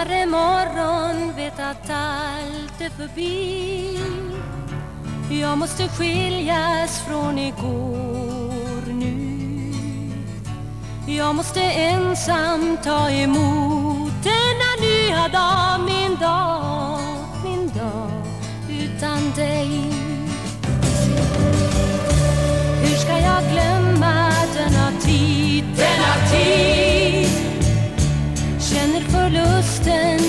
senare morgon vet att allt är förbi. Jag måste skiljas från igår nu. Jag måste ensam ta emot denna nya dag Min dag, min dag utan dig. Hur ska jag glömma denna tid, denna tid? distant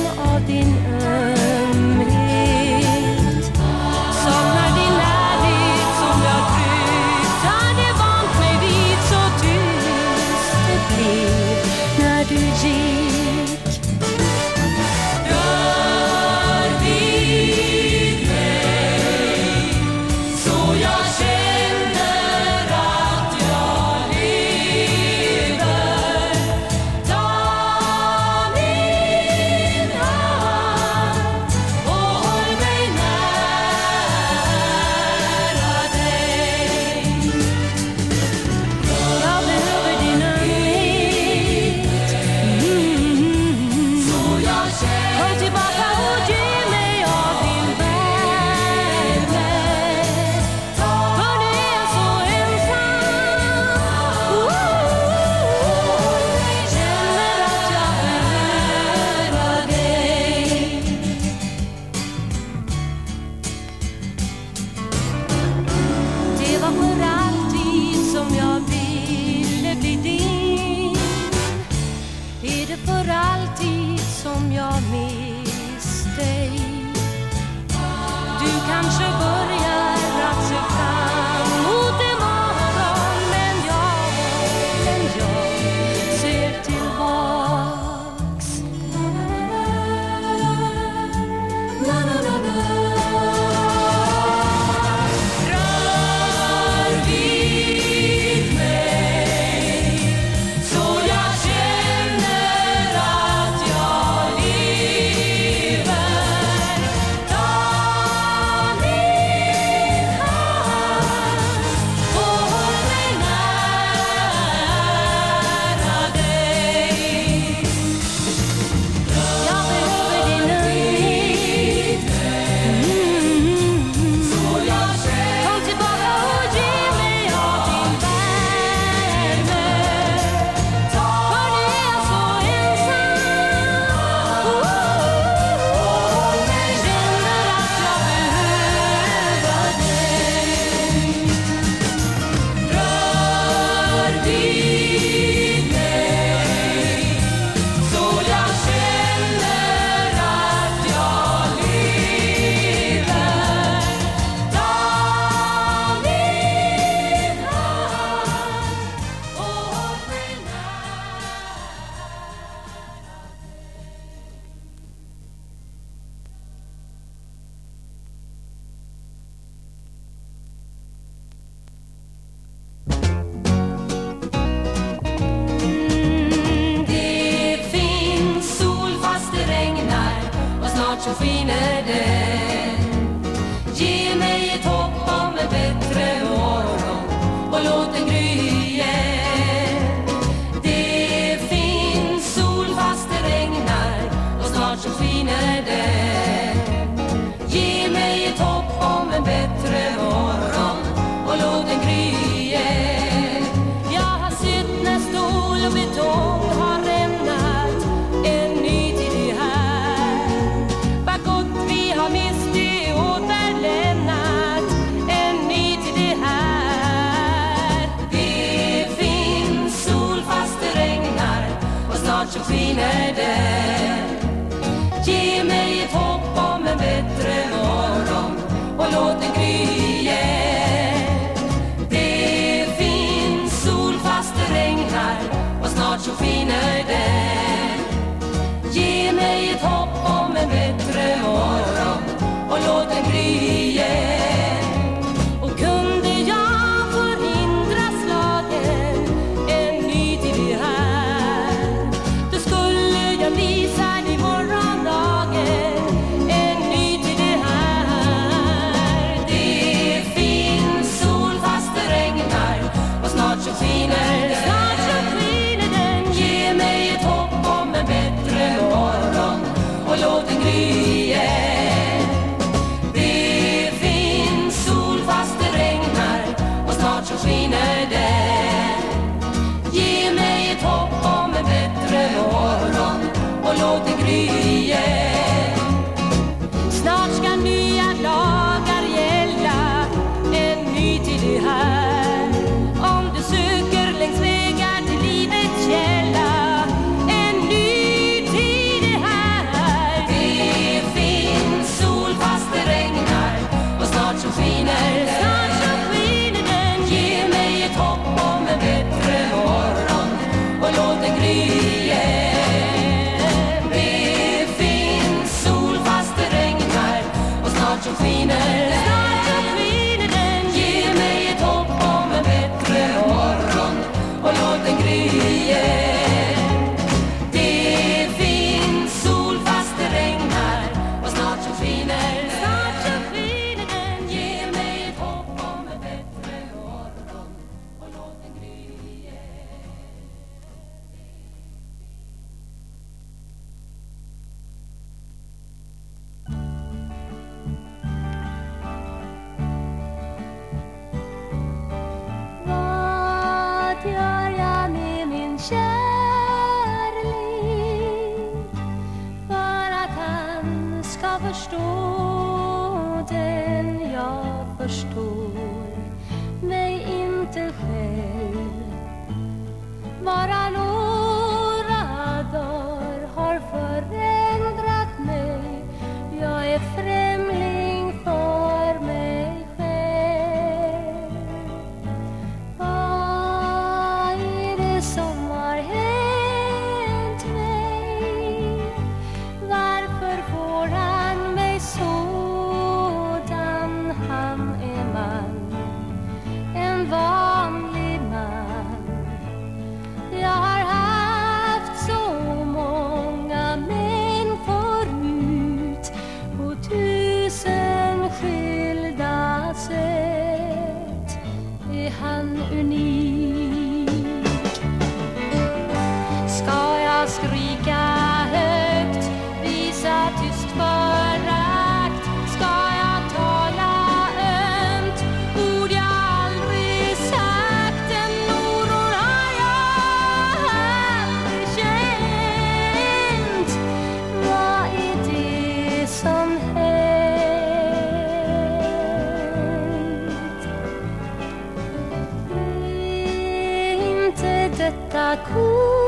ensam, så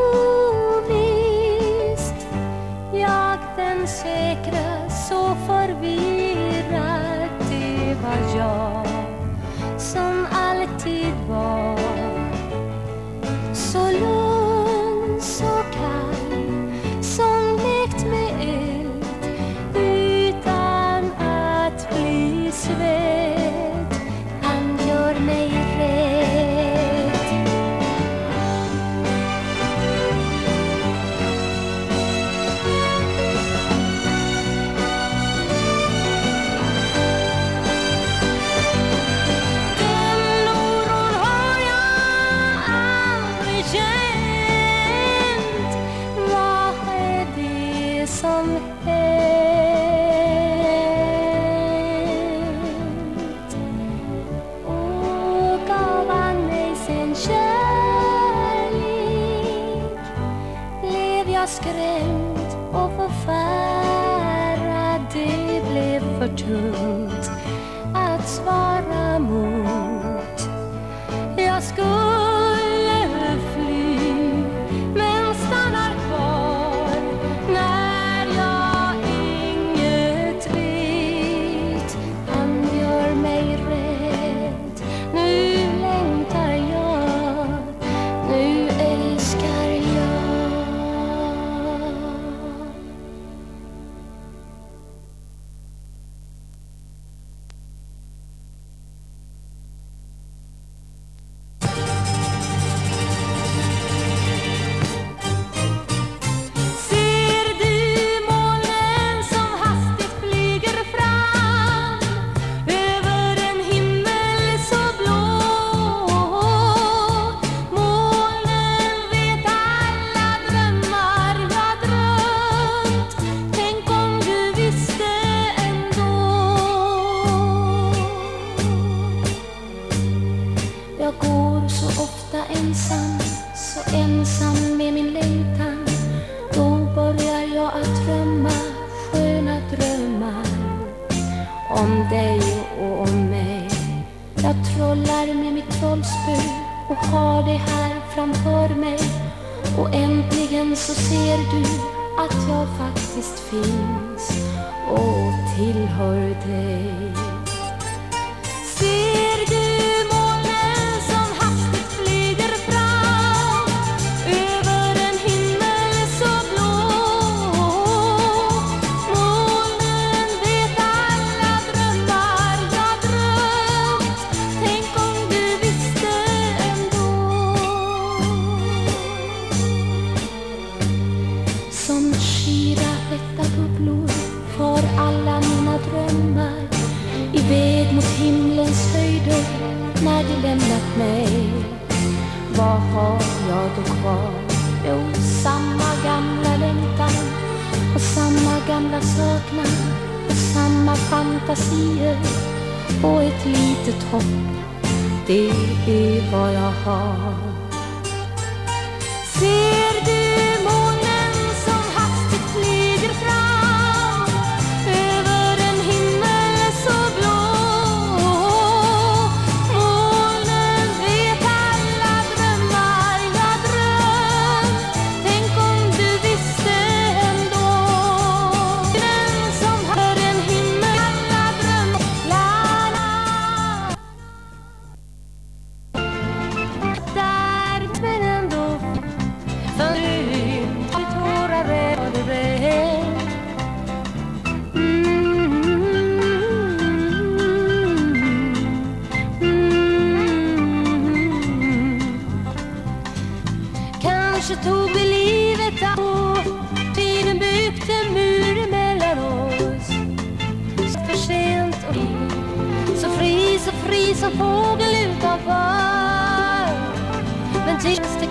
kvar. Jo, samma gamla längtan och samma gamla saknad och samma fantasier och ett litet hopp. Det är vad jag har.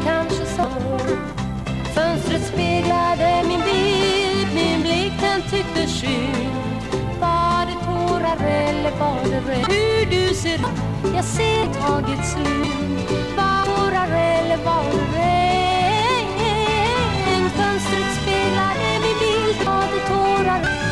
kanske så Fönstret speglade min bild Min blick den tyckte skymd Var det tårar eller var det regn? Hur du ser ut, jag ser taget slut Var tårar eller var det regn? Fönstret speglade min bild Var det tårar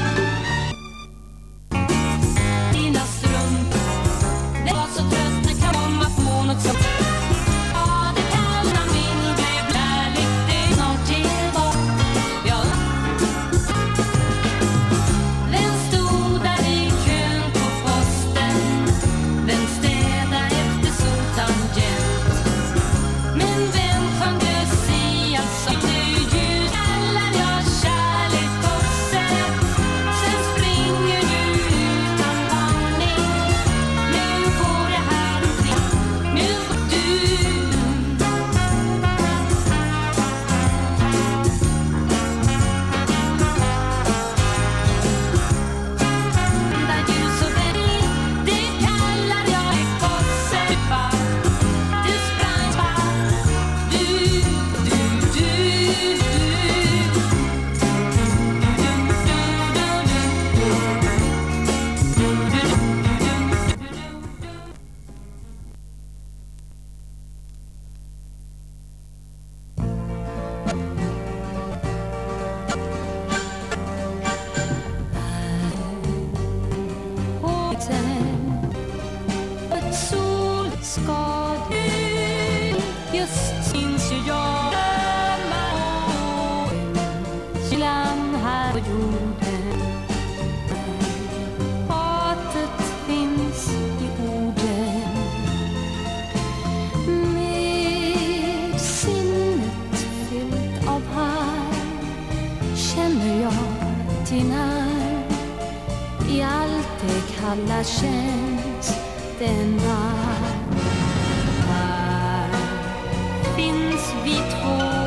tinar I allt det kalla känns den varm. Här finns vi två.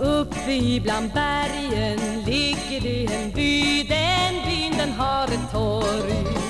Uppe ibland bergen ligger det en by Den byn den har ett torg.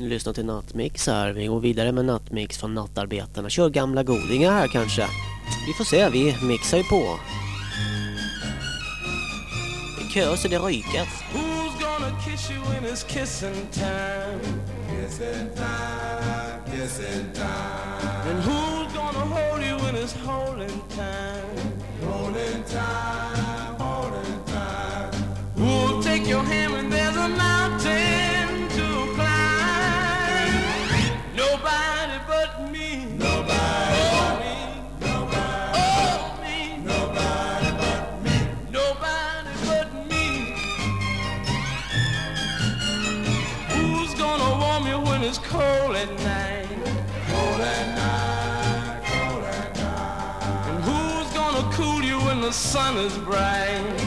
lyssnar till Nattmix här. Vi går vidare med Nattmix från Nattarbetarna. Kör gamla godingar här kanske. Vi får se, vi mixar ju på. Det är kö så det rykas. Who's gonna kiss you when it's kissing time? Kissing time, kissing time. And who's gonna hold you when it's holding time? Holding time, holding time. Who'll take your hand sun is bright.